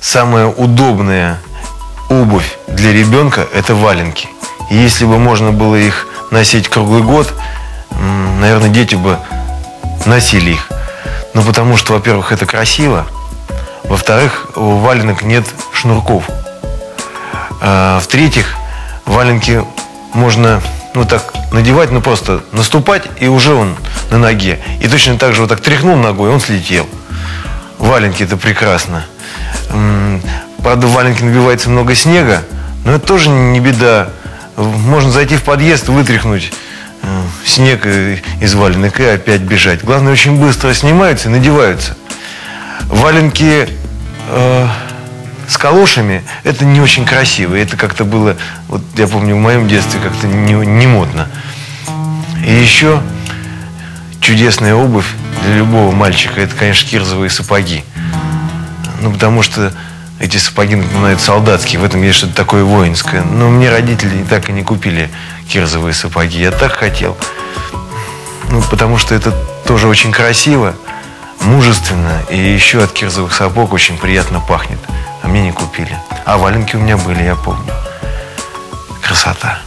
самая удобная обувь для ребенка – это валенки. И если бы можно было их носить круглый год, наверное, дети бы носили их. Ну, потому что, во-первых, это красиво. Во-вторых, у валенок нет шнурков. А, в-третьих, валенки можно ну так надевать, ну просто наступать, и уже он на ноге. И точно так же вот так тряхнул ногой, он слетел. Валенки это прекрасно. Правда, в валенке набивается много снега, но это тоже не беда. Можно зайти в подъезд, вытряхнуть э, снег из валенок и опять бежать. Главное, очень быстро снимаются и надеваются. Валенки э, с калошами это не очень красиво. Это как-то было, вот я помню, в моем детстве как-то не, не модно. И еще чудесная обувь для любого мальчика это, конечно, кирзовые сапоги. Ну, потому что эти сапоги напоминают солдатские, в этом есть что-то такое воинское. Но мне родители так и не купили кирзовые сапоги. Я так хотел. Ну, потому что это тоже очень красиво, мужественно. И еще от кирзовых сапог очень приятно пахнет. А мне не купили. А валенки у меня были, я помню. Красота.